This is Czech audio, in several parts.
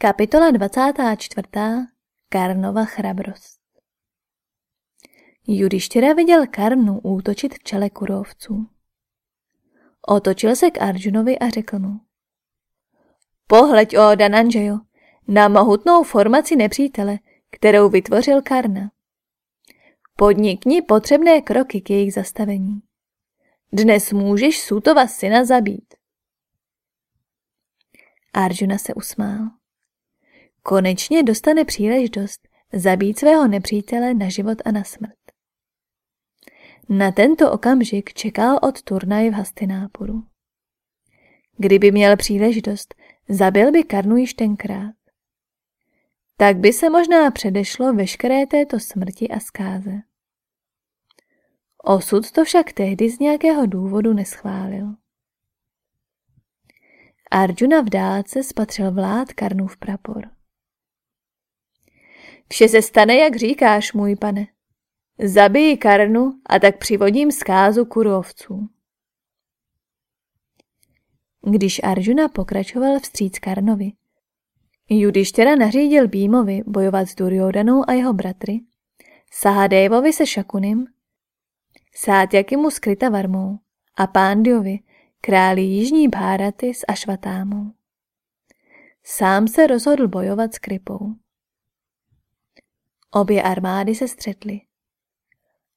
Kapitola 24. Karnova chrabrost Judištěra viděl Karnu útočit v čele kurovců. Otočil se k Arjunovi a řekl mu. Pohleď, o Dananžejo, na mohutnou formaci nepřítele, kterou vytvořil Karna. Podnikni potřebné kroky k jejich zastavení. Dnes můžeš Sutova syna zabít. Arjuna se usmál. Konečně dostane příležitost zabít svého nepřítele na život a na smrt. Na tento okamžik čekal od turnaje v Hastinápuru. Kdyby měl příležitost, zabil by Karnu již tenkrát. Tak by se možná předešlo veškeré této smrti a zkáze. Osud to však tehdy z nějakého důvodu neschválil. Arjuna v dálce spatřil vlád Karnův prapor. Vše se stane, jak říkáš, můj pane. Zabiji Karnu a tak přivodím zkázu kurovců. Když Arjuna pokračoval vstříc Karnovi, Judištěra nařídil Bímovi bojovat s Duryodanou a jeho bratry, Sahadevovi se Šakunim, Sátyakimu s Kritavarmou a Pándiovi, králi Jižní Bháraty s Ašvatámou. Sám se rozhodl bojovat s Kripou. Obě armády se střetly.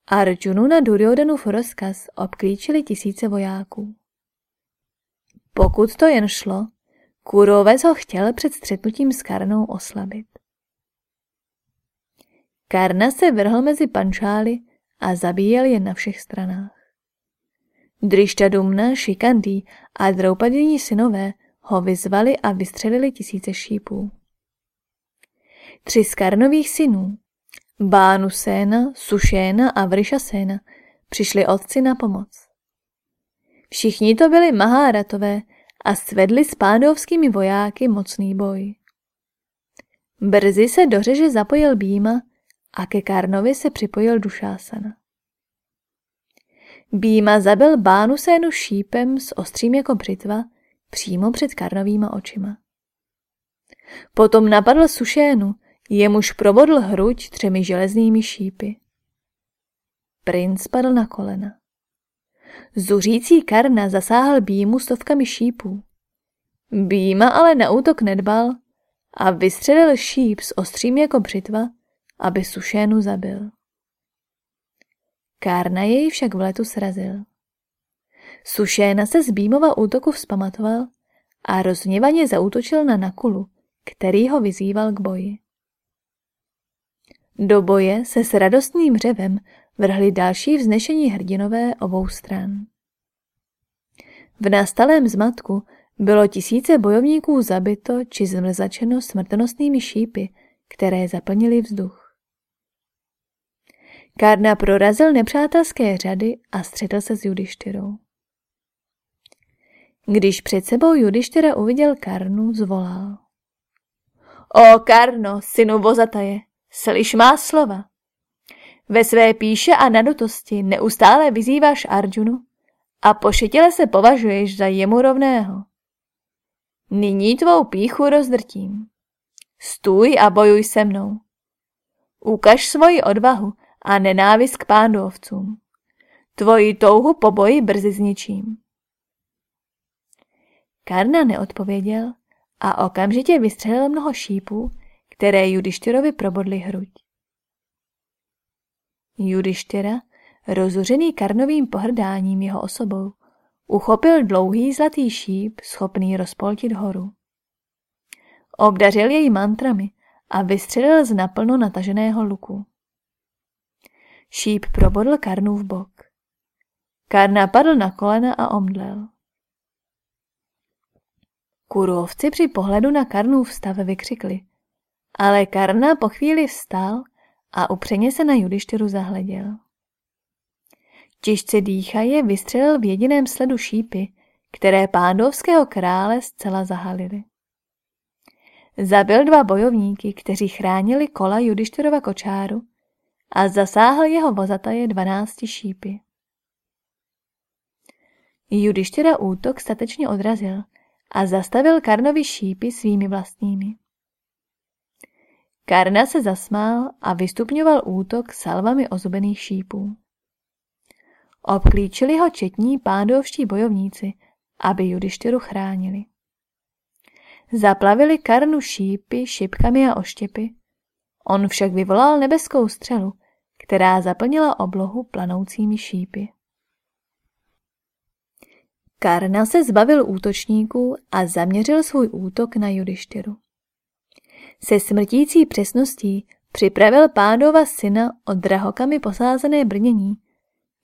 Arjunu na Duryodanův rozkaz obklíčili tisíce vojáků. Pokud to jen šlo, Kurovec ho chtěl před střetnutím s Karnou oslabit. Karna se vrhl mezi pančály a zabíjel je na všech stranách. Dumna, Šikandý a Draupadini synové ho vyzvali a vystřelili tisíce šípů. Tři z Karnových synů, Bánu Séna, Sušéna a Vryšaséna, přišli otci na pomoc. Všichni to byli Maháratové a svedli s pádovskými vojáky mocný boj. Brzy se do řeže zapojil Býma a ke Karnovi se připojil Dušásana. Býma zabil Bánu Sénu šípem s ostrým jako břitva přímo před Karnovýma očima. Potom napadl Sušénu, jemuž probodl hruď třemi železnými šípy. Princ padl na kolena. Zuřící Karna zasáhl Býmu stovkami šípů. Býma ale na útok nedbal a vystřelil šíp s ostrým jako břitva, aby Sušénu zabil. Kárna jej však v letu srazil. Sušéna se z Bímova útoku vzpamatoval a rozněvaně zautočil na Nakulu, který ho vyzýval k boji. Do boje se s radostným řevem vrhli další vznešení hrdinové obou stran. V nastalém zmatku bylo tisíce bojovníků zabito či zmrzačeno smrtonostnými šípy, které zaplnili vzduch. Karna prorazil nepřátelské řady a střetl se s Judištyrou. Když před sebou Judištyra uviděl Karnu, zvolal. O Karno, synu Vozataje, slyš má slova. Ve své píše a nadutosti neustále vyzýváš Arjunu a pošetile se považuješ za jemu rovného. Nyní tvou píchu rozdrtím. Stůj a bojuj se mnou. Ukaž svoji odvahu a nenávist k pándovcům. Tvoji touhu po boji brzy zničím. Karna neodpověděl a okamžitě vystřelil mnoho šípů, které Judištyrovi probodly hruď. Judištyra, rozuřený karnovým pohrdáním jeho osobou, uchopil dlouhý zlatý šíp, schopný rozpoltit horu. Obdařil jej mantrami a vystřelil z naplno nataženého luku. Šíp probodl Karnu v bok. Karna padl na kolena a omdlel. Kurovci při pohledu na Karnův stav vykřikli, ale Karna po chvíli vstal a upřeně se na Judištyru zahleděl. Těžce dýchaje vystřelil v jediném sledu šípy, které pándovského krále zcela zahalily. Zabil dva bojovníky, kteří chránili kola Judištyrova kočáru a zasáhl jeho vozataje dvanácti šípy. Judištyra útok statečně odrazil a zastavil Karnovi šípy svými vlastními. Karna se zasmál a vystupňoval útok salvami ozubených šípů. Obklíčili ho četní pádovští bojovníci, aby Judištyru chránili. Zaplavili Karnu šípy, šipkami a oštěpy. On však vyvolal nebeskou střelu, která zaplnila oblohu planoucími šípy. Karna se zbavil útočníků a zaměřil svůj útok na Judištyru. Se smrtící přesností připravil pádova syna od drahokami posázené brnění,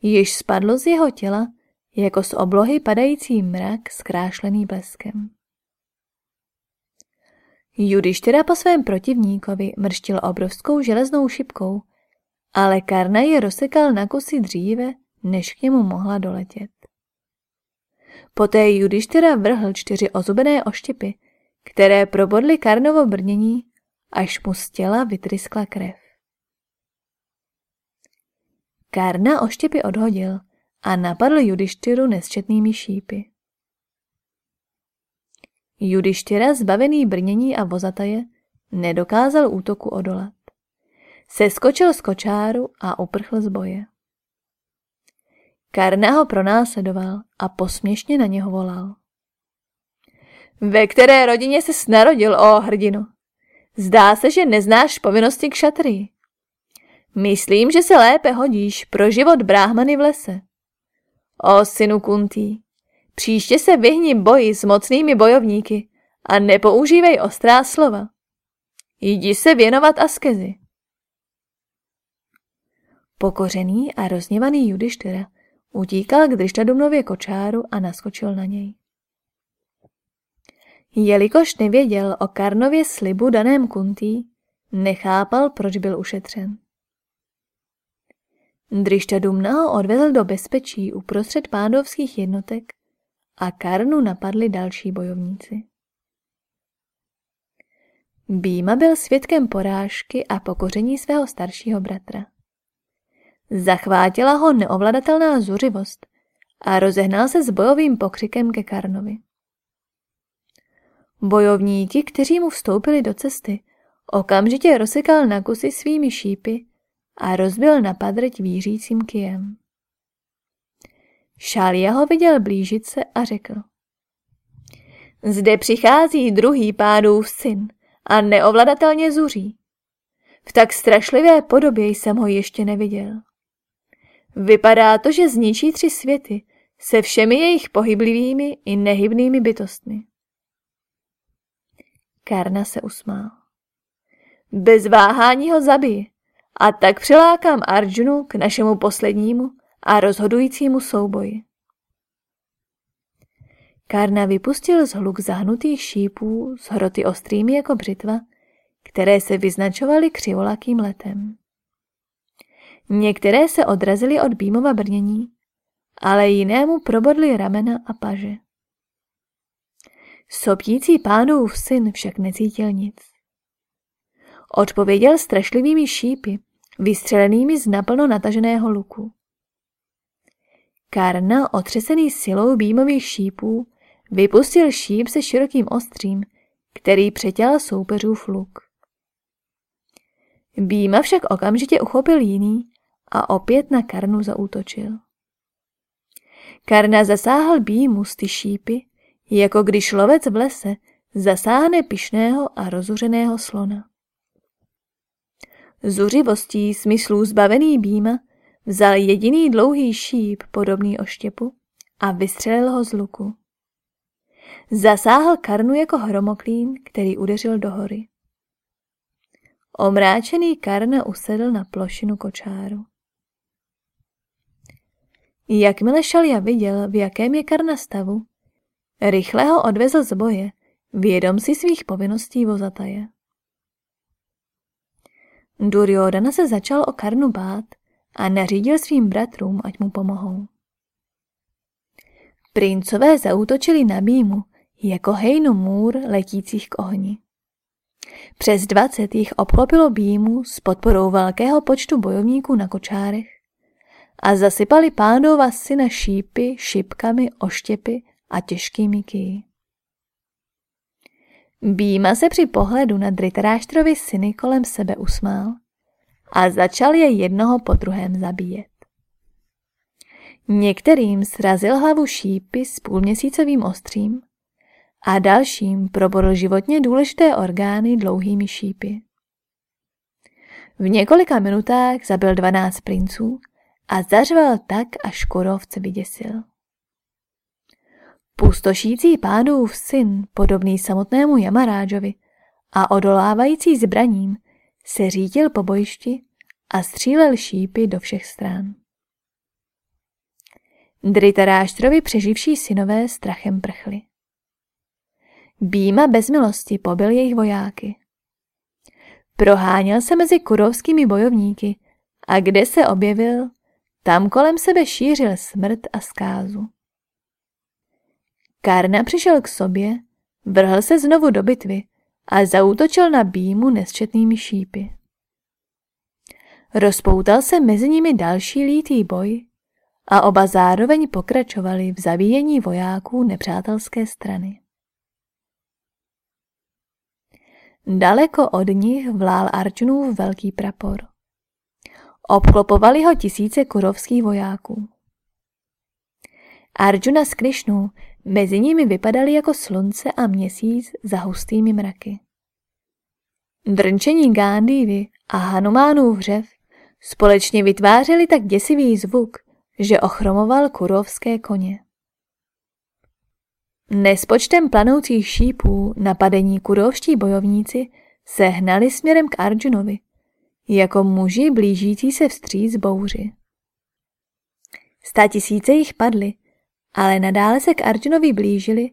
již spadlo z jeho těla jako z oblohy padající mrak skrášlený bleskem. Judištyra po svém protivníkovi mrštil obrovskou železnou šipkou, ale Karna je rozsekal na kusy dříve, než k němu mohla doletět. Poté Judištyra vrhl čtyři ozubené oštěpy, které probodly Karnovo brnění, až mu z těla vytryskla krev. Karna oštěpy odhodil a napadl Judištyru nesčetnými šípy. Judištyra, zbavený brnění a vozataje, nedokázal útoku odolat. Seskočil z kočáru a uprchl z boje. Karna ho pronásledoval a posměšně na něho volal. Ve které rodině se narodil, ó hrdino? Zdá se, že neznáš povinnosti k šatry. Myslím, že se lépe hodíš pro život bráhmany v lese. O synu Kuntý, příště se vyhni boji s mocnými bojovníky a nepoužívej ostrá slova. Jdi se věnovat askezi. Pokořený a rozněvaný Judištyra utíkal k Drištadumnově kočáru a naskočil na něj. Jelikož nevěděl o Karnově slibu daném Kuntý, nechápal, proč byl ušetřen. Drištadumna ho odvezl do bezpečí uprostřed pádovských jednotek a Karnu napadli další bojovníci. Býma byl svědkem porážky a pokoření svého staršího bratra. Zachvátila ho neovladatelná zuřivost a rozehnal se s bojovým pokřikem ke Karnovi. Bojovníky, kteří mu vstoupili do cesty, okamžitě rozsekal na kusy svými šípy a rozbil na padrť vířícím kijem. Šália ho viděl blížit se a řekl. Zde přichází druhý pádův syn a neovladatelně zuří. V tak strašlivé podobě jsem ho ještě neviděl. Vypadá to, že zničí tři světy se všemi jejich pohyblivými i nehybnými bytostmi. Karna se usmál. Bez váhání ho zabije a tak přilákám Arjunu k našemu poslednímu a rozhodujícímu souboji. Karna vypustil z hluk zahnutých šípů s hroty ostrými jako břitva, které se vyznačovaly křivolakým letem. Některé se odrazily od býmova brnění, ale jinému probodly ramena a paže. Soptící pánův syn však necítil nic. Odpověděl strašlivými šípy, vystřelenými z naplno nataženého luku. Karna, otřesený silou býmových šípů, vypustil šíp se širokým ostřím, který přetěl soupeřův luk. Býma však okamžitě uchopil jiný a opět na Karnu zaútočil. Karna zasáhl Býmu z ty šípy, jako když lovec v lese zasáhne pišného a rozuřeného slona. Zuřivostí smyslů zbavený Býma vzal jediný dlouhý šíp podobný oštěpu a vystřelil ho z luku. Zasáhl Karnu jako hromoklín, který udeřil do hory. Omráčený Karna usedl na plošinu kočáru. Jakmile Šalja viděl, v jakém je Karna stavu, rychle ho odvezl z boje, vědom si svých povinností vozataje. Duryodhana se začal o Karnu bát a nařídil svým bratrům, ať mu pomohou. Princové zaútočili na Bímu jako hejnu můr letících k ohni. Přes dvacet jich obklopilo Bímu s podporou velkého počtu bojovníků na kočárech a zasypali pánova syna šípy, šipkami, oštěpy a těžkými kyji. Býma se při pohledu na Dritaráštrovi syny kolem sebe usmál a začal je jednoho po druhém zabíjet. Některým srazil hlavu šípy s půlměsícovým ostřím a dalším probodl životně důležité orgány dlouhými šípy. V několika minutách zabil 12 princů a zařval tak, až korovce vyděsil. Pustošící pádův syn, podobný samotnému Jamarážovi a odolávající zbraním, se řídil po bojišti a střílel šípy do všech stran. Dritaráštrovi přeživší synové strachem prchli. Býma bez milosti pobil jejich vojáky. Proháněl se mezi kurovskými bojovníky a kde se objevil, tam kolem sebe šířil smrt a zkázu. Karna přišel k sobě, vrhl se znovu do bitvy a zautočil na Býmu nesčetnými šípy. Rozpoutal se mezi nimi další lítý boj a oba zároveň pokračovali v zabíjení vojáků nepřátelské strany. Daleko od nich vlál Arčunův velký prapor. Obklopovali ho tisíce kurovských vojáků. Arjuna s Krišnou mezi nimi vypadaly jako slunce a měsíc za hustými mraky. Drnčení Gándívy a Hanumánův hřev společně vytvářeli tak děsivý zvuk, že ochromoval kurovské koně. Nespočtem planoucích šípů napadení kurovští bojovníci se hnali směrem k Arjunovi, jako muži blížící se vstříc bouři. Sta tisíce jich padly, ale nadále se k Arjunovi blížili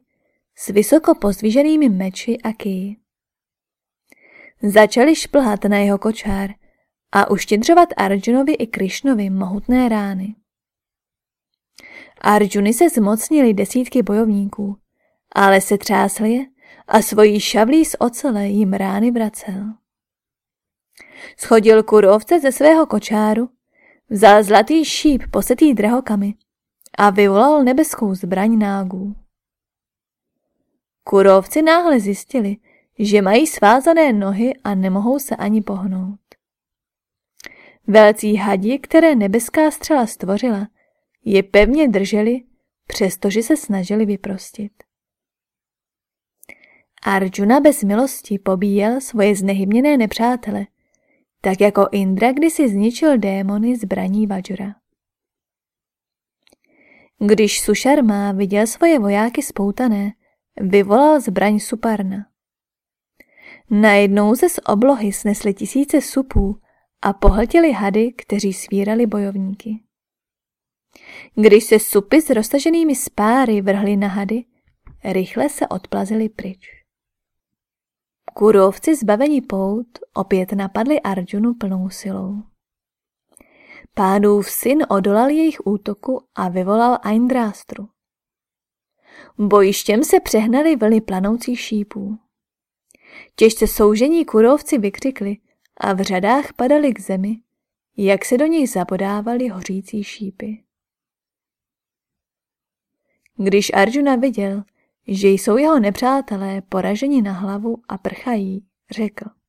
s vysoko pozdviženými meči a kyji. Začali šplhat na jeho kočár a uštědřovat Arjunovi i Krišnovi mohutné rány. Arjuny se zmocnili desítky bojovníků, ale se třásl je a svojí šavlí z ocele jim rány vracel. Schodil kurovce ze svého kočáru, vzal zlatý šíp posetý drahokamy a vyvolal nebeskou zbraň nágů. Kurovci náhle zjistili, že mají svázané nohy a nemohou se ani pohnout. Velcí hadi, které nebeská střela stvořila, je pevně drželi, přestože se snažili vyprostit. Arjuna bez milosti pobíjel svoje znehybněné nepřátele, tak jako Indra kdysi zničil démony zbraní Vajra. Když Sušarma viděl svoje vojáky spoutané, vyvolal zbraň Suparna. Najednou ze z oblohy snesli tisíce supů a pohltili hady, kteří svírali bojovníky. Když se supy s roztaženými spáry vrhly na hady, rychle se odplazili pryč. Kurovci zbavení pout opět napadli Arjunu plnou silou. Pánův syn odolal jejich útoku a vyvolal Aindrástru. Bojištěm se přehnali vlny planoucích šípů. Těžce soužení kurovci vykřikli a v řadách padali k zemi, jak se do nich zapodávali hořící šípy. Když Arjuna viděl, že jsou jeho nepřátelé poraženi na hlavu a prchají, řekl.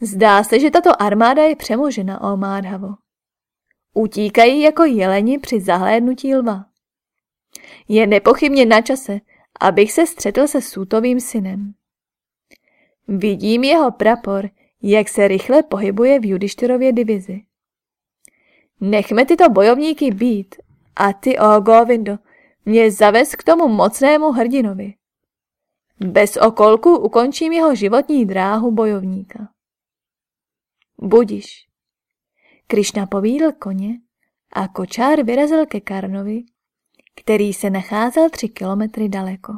Zdá se, že tato armáda je přemožena, o Mádhavo. Utíkají jako jeleni při zahlédnutí lva. Je nepochybně na čase, abych se střetl se Sútovým synem. Vidím jeho prapor, jak se rychle pohybuje v Judištyrově divizi. Nechme tyto bojovníky být a ty, o Govindo, mě zavez k tomu mocnému hrdinovi. Bez okolku ukončím jeho životní dráhu bojovníka. Budiš. Krišna povídl koně a kočár vyrazil ke Karnovi, který se nacházel tři kilometry daleko.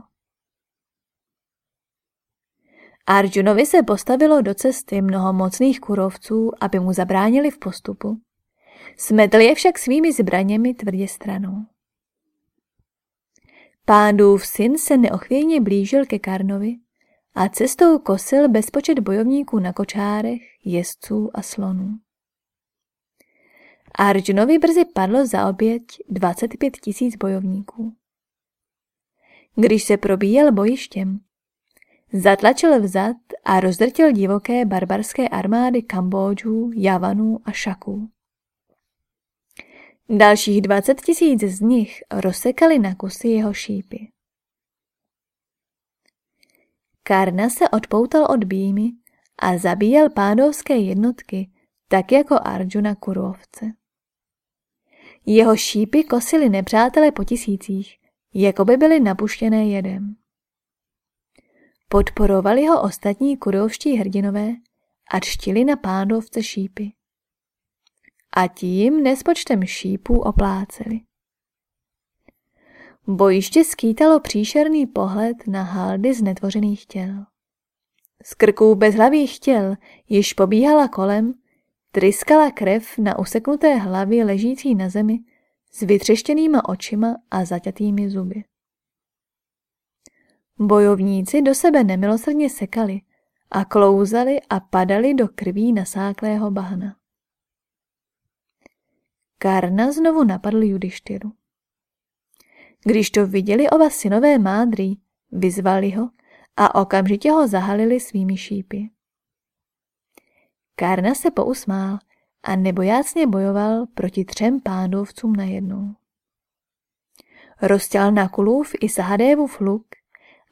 Arjunovi se postavilo do cesty mnoho mocných kurovců, aby mu zabránili v postupu. Smetl je však svými zbraněmi tvrdě stranou. Pándův syn se neochvějně blížil ke Karnovi a cestou kosil bezpočet bojovníků na kočárech, jezdců a slonů. Arjunovi brzy padlo za oběť 25 tisíc bojovníků. Když se probíjel bojištěm, zatlačil vzad a rozdrtil divoké barbarské armády Kambodžů, Javanů a Šaků. Dalších dvacet tisíc z nich rozsekali na kusy jeho šípy. Karna se odpoutal od býmy a zabíjel pádovské jednotky, tak jako Arjuna kurovce. Jeho šípy kosily nepřátele po tisících, jako by byly napuštěné jedem. Podporovali ho ostatní kurovští hrdinové a čtili na pádovce šípy. A tím nespočtem šípů opláceli. Bojiště skýtalo příšerný pohled na haldy z netvořených těl. Z krků bezhlavých těl již pobíhala kolem, tryskala krev na useknuté hlavě ležící na zemi s vytřeštěnýma očima a zaťatými zuby. Bojovníci do sebe nemilosrdně sekali a klouzali a padali do krví nasáklého bahna. Karna znovu napadl Judištyru. Když to viděli oba synové mádry, vyzvali ho a okamžitě ho zahalili svými šípy. Karna se pousmál a nebojácně bojoval proti třem pánovcům najednou. Rozťal na kulův i Sahadévův luk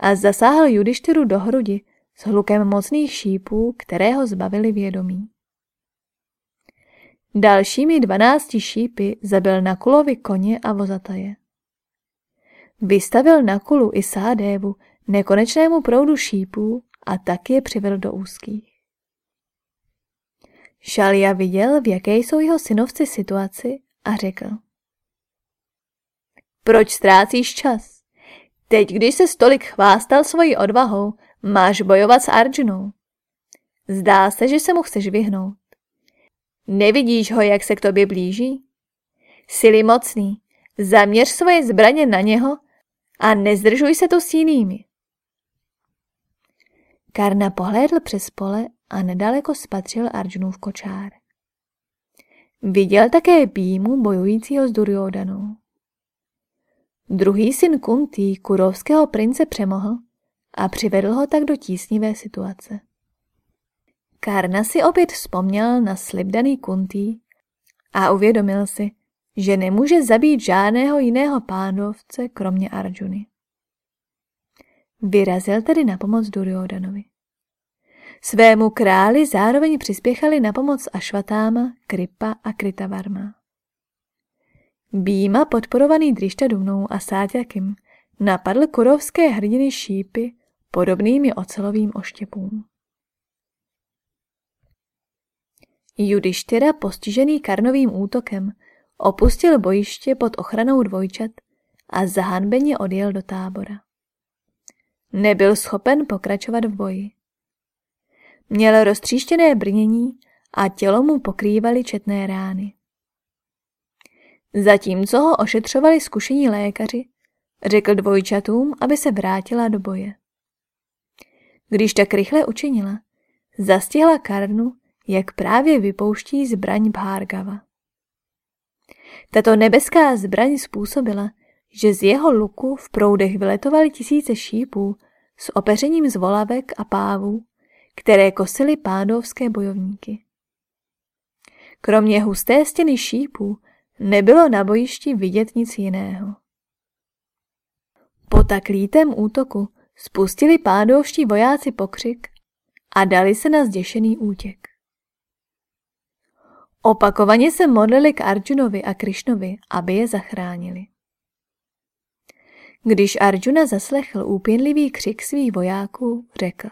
a zasáhl Judištyru do hrudi s hlukem mocných šípů, které ho zbavili vědomí. Dalšími dvanácti šípy zabil na kulovi koně a vozataje. Vystavil na kulu i Sádévu nekonečnému proudu šípů a tak je přivedl do úzkých. Šalia viděl, v jaké jsou jeho synovci situaci a řekl. Proč ztrácíš čas? Teď, když se stolik chvástal svojí odvahou, máš bojovat s Arjunou. Zdá se, že se mu chceš vyhnout. Nevidíš ho, jak se k tobě blíží? Sily mocný, zaměř svoje zbraně na něho a nezdržuj se tu s jinými. Karna pohlédl přes pole a nedaleko spatřil Arjunův kočár. Viděl také Bímu bojujícího s Duryodanou. Druhý syn Kuntý kurovského prince přemohl a přivedl ho tak do tísnivé situace. Karna si opět vzpomněl na slib daný Kuntý a uvědomil si, že nemůže zabít žádného jiného pánovce, kromě Arjuny. Vyrazil tedy na pomoc Duryodanovi. Svému králi zároveň přispěchali na pomoc Ašvatáma, Kripa a Kritavarma. Býma, podporovaný Drištadumnou a Sátyakim, napadl kurovské hrdiny šípy podobnými ocelovým oštěpům. Judištyra, postižený karnovým útokem, opustil bojiště pod ochranou dvojčat a zahanbeně odjel do tábora. Nebyl schopen pokračovat v boji. Měl roztříštěné brnění a tělo mu pokrývaly četné rány. Zatímco ho ošetřovali zkušení lékaři, řekl dvojčatům, aby se vrátila do boje. Když tak rychle učinila, zastihla Karnu, jak právě vypouští zbraň Bhargava. Tato nebeská zbraň způsobila, že z jeho luku v proudech vyletovaly tisíce šípů s opeřením z volavek a pávů, které kosily pádovské bojovníky. Kromě husté stěny šípů nebylo na bojišti vidět nic jiného. Po tak lítém útoku spustili pádovští vojáci pokřik a dali se na zděšený útěk. Opakovaně se modlili k Arjunovi a Krišnovi, aby je zachránili. Když Arjuna zaslechl úpěnlivý křik svých vojáků, řekl.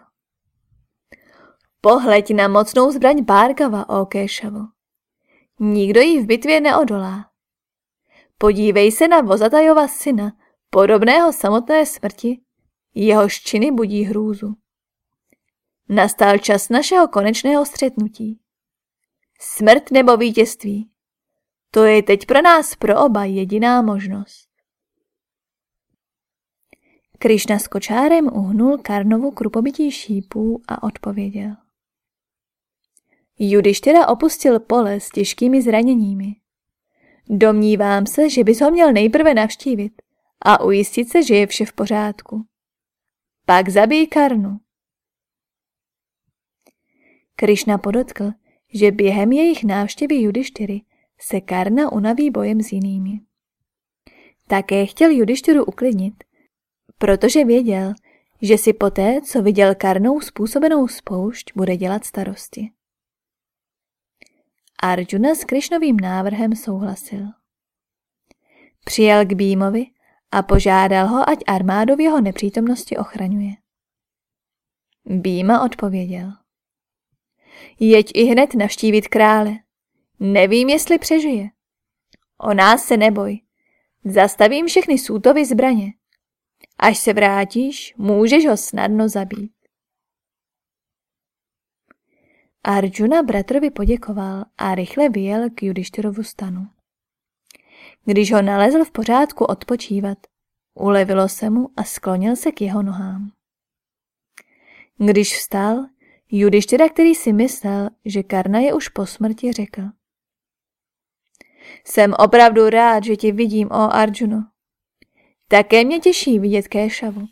Pohleď na mocnou zbraň Bárgava, o Kéšavo. Nikdo jí v bitvě neodolá. Podívej se na Vozatajova syna, podobného samotné smrti, jehož činy budí hrůzu. Nastal čas našeho konečného střetnutí. Smrt nebo vítězství. To je teď pro nás pro oba jediná možnost. Krišna s kočárem uhnul Karnovu krupobytí šípů a odpověděl. Judištěra opustil pole s těžkými zraněními. Domnívám se, že bys ho měl nejprve navštívit a ujistit se, že je vše v pořádku. Pak zabij Karnu. Krišna podotkl, že během jejich návštěvy Judištyry se Karna unaví bojem s jinými. Také chtěl Judištyru uklidnit, protože věděl, že si poté, co viděl Karnou způsobenou spoušť, bude dělat starosti. Arjuna s Krišnovým návrhem souhlasil. Přijel k Bímovi a požádal ho, ať armádu v jeho nepřítomnosti ochraňuje. Býma odpověděl. Jeď i hned navštívit krále. Nevím, jestli přežije. O nás se neboj. Zastavím všechny sútovy zbraně. Až se vrátíš, můžeš ho snadno zabít. Arjuna bratrovi poděkoval a rychle vyjel k Judištyrovu stanu. Když ho nalezl v pořádku odpočívat, ulevilo se mu a sklonil se k jeho nohám. Když vstal, Judištyra, který si myslel, že Karna je už po smrti, řekl. Jsem opravdu rád, že tě vidím, o Arjuno. Také mě těší vidět Kéšavu.